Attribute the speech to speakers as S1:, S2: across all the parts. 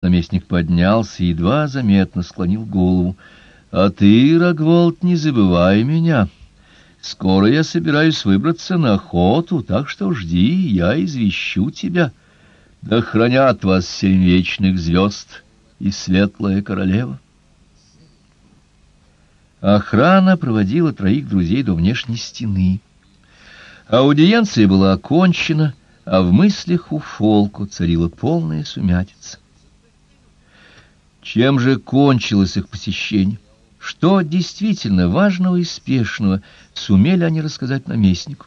S1: Наместник поднялся и едва заметно склонил голову. — А ты, Рогволд, не забывай меня. Скоро я собираюсь выбраться на охоту, так что жди, я извещу тебя. Да хранят вас семь вечных звезд и светлая королева. Охрана проводила троих друзей до внешней стены. Аудиенция была окончена, а в мыслях у Фолку царила полная сумятица. Чем же кончилось их посещение? Что действительно важного и спешного сумели они рассказать наместнику?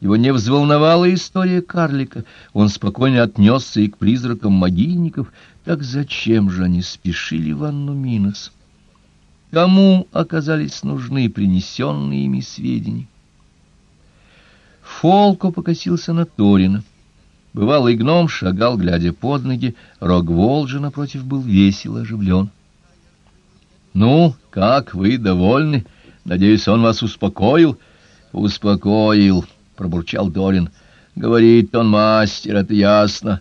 S1: Его не взволновала история карлика, он спокойно отнесся и к призракам могильников. Так зачем же они спешили в Анну Минос? Кому оказались нужны принесенные ими сведения? Фолко покосился на Торина. Бывалый гном шагал, глядя под ноги, Рогволд же, напротив, был весело оживлен. — Ну, как вы довольны? Надеюсь, он вас успокоил? — Успокоил, — пробурчал Дорин. — Говорит он мастер, это ясно.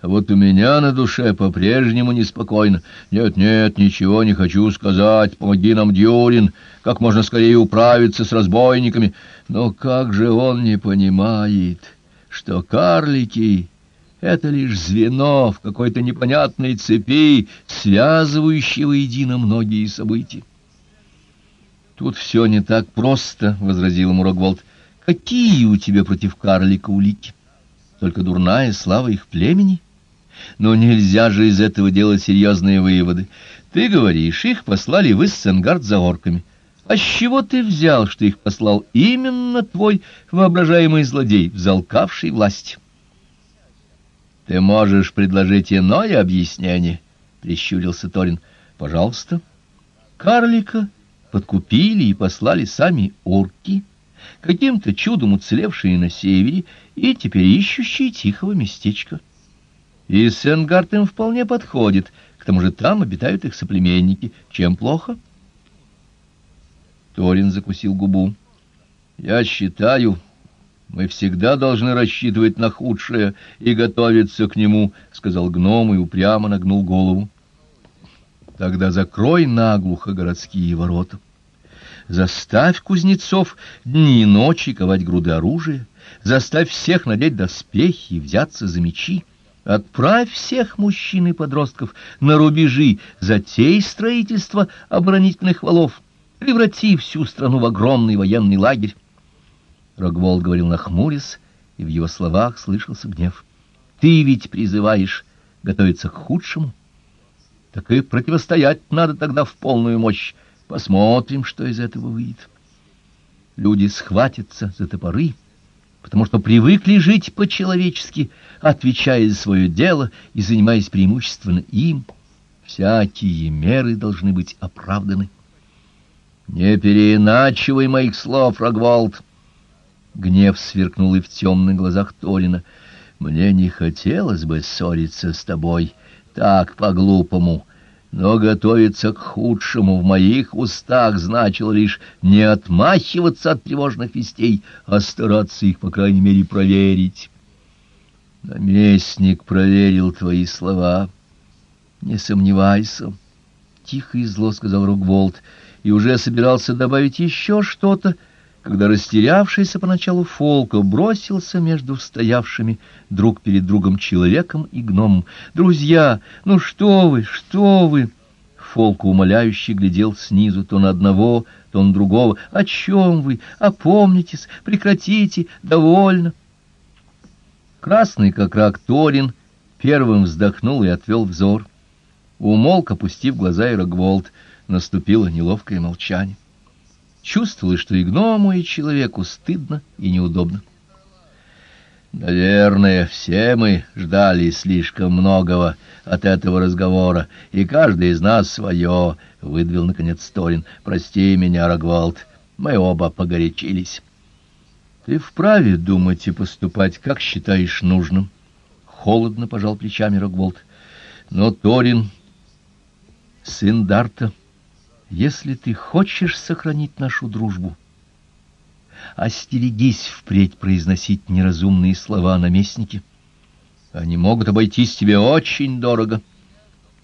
S1: А вот у меня на душе по-прежнему неспокойно. Нет, нет, ничего не хочу сказать. Помоги нам, Дюрин, как можно скорее управиться с разбойниками. Но как же он не понимает что карлики — это лишь звено в какой-то непонятной цепи, связывающей воедино многие события. «Тут все не так просто», — возразил ему. «Какие у тебя против карлика улики? Только дурная слава их племени? Но нельзя же из этого делать серьезные выводы. Ты говоришь, их послали в Иссенгард за орками». А с чего ты взял, что их послал именно твой воображаемый злодей, взалкавший власть? — Ты можешь предложить иное объяснение, — прищурился Торин. — Пожалуйста. Карлика подкупили и послали сами орки, каким-то чудом уцелевшие на севере и теперь ищущие тихого местечка. И Сенгард им вполне подходит, к тому же там обитают их соплеменники. Чем плохо? — Торин закусил губу. «Я считаю, мы всегда должны рассчитывать на худшее и готовиться к нему», — сказал гном и упрямо нагнул голову. «Тогда закрой наглухо городские ворота. Заставь кузнецов дни и ночи ковать груды оружия, заставь всех надеть доспехи и взяться за мечи». Отправь всех мужчин и подростков на рубежи, затей строительство оборонительных валов преврати всю страну в огромный военный лагерь. Рогволд говорил нахмурясь, и в его словах слышался гнев. Ты ведь призываешь готовиться к худшему. Так и противостоять надо тогда в полную мощь. Посмотрим, что из этого выйдет. Люди схватятся за топоры, потому что привыкли жить по-человечески, отвечая за свое дело и занимаясь преимущественно им. Всякие меры должны быть оправданы. Не переиначивай моих слов, Рогволд. Гнев сверкнул и в темных глазах Торина. Мне не хотелось бы ссориться с тобой так по-глупому, но готовиться к худшему в моих устах значило лишь не отмахиваться от тревожных вестей, а стараться их, по крайней мере, проверить. Наместник проверил твои слова. Не сомневайся, — тихо и зло сказал Рогволд, — и уже собирался добавить еще что-то, когда растерявшийся поначалу Фолко бросился между стоявшими друг перед другом человеком и гномом. «Друзья, ну что вы, что вы?» Фолко умоляюще глядел снизу то на одного, то на другого. «О чем вы? Опомнитесь, прекратите, довольно!» Красный, как рак Торин, первым вздохнул и отвел взор. Умолк, опустив глаза и Рогволд — Наступило неловкое молчание. Чувствовалось, что и гному, и человеку стыдно и неудобно. Наверное, все мы ждали слишком многого от этого разговора, и каждый из нас свое, — выдвил, наконец, Сторин. Прости меня, Рогволд, мы оба погорячились. Ты вправе думать и поступать, как считаешь нужным. Холодно пожал плечами Рогволд. Но Торин, сын Дарта, — если ты хочешь сохранить нашу дружбу, остерегись впредь произносить неразумные слова наместники. Они могут обойтись тебе очень дорого.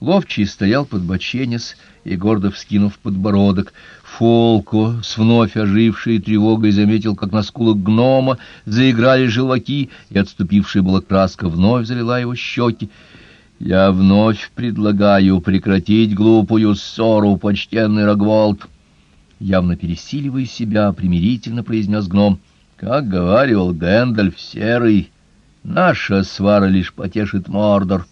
S1: Ловчий стоял под боченец и, гордо вскинув подбородок, Фолко, с вновь ожившей тревогой, заметил, как на скулах гнома заиграли желваки, и отступившая была краска вновь залила его щеки. «Я вновь предлагаю прекратить глупую ссору, почтенный Рогволд!» Явно пересиливая себя, примирительно произнес гном. «Как говаривал Гэндальф Серый, наша свара лишь потешит Мордор».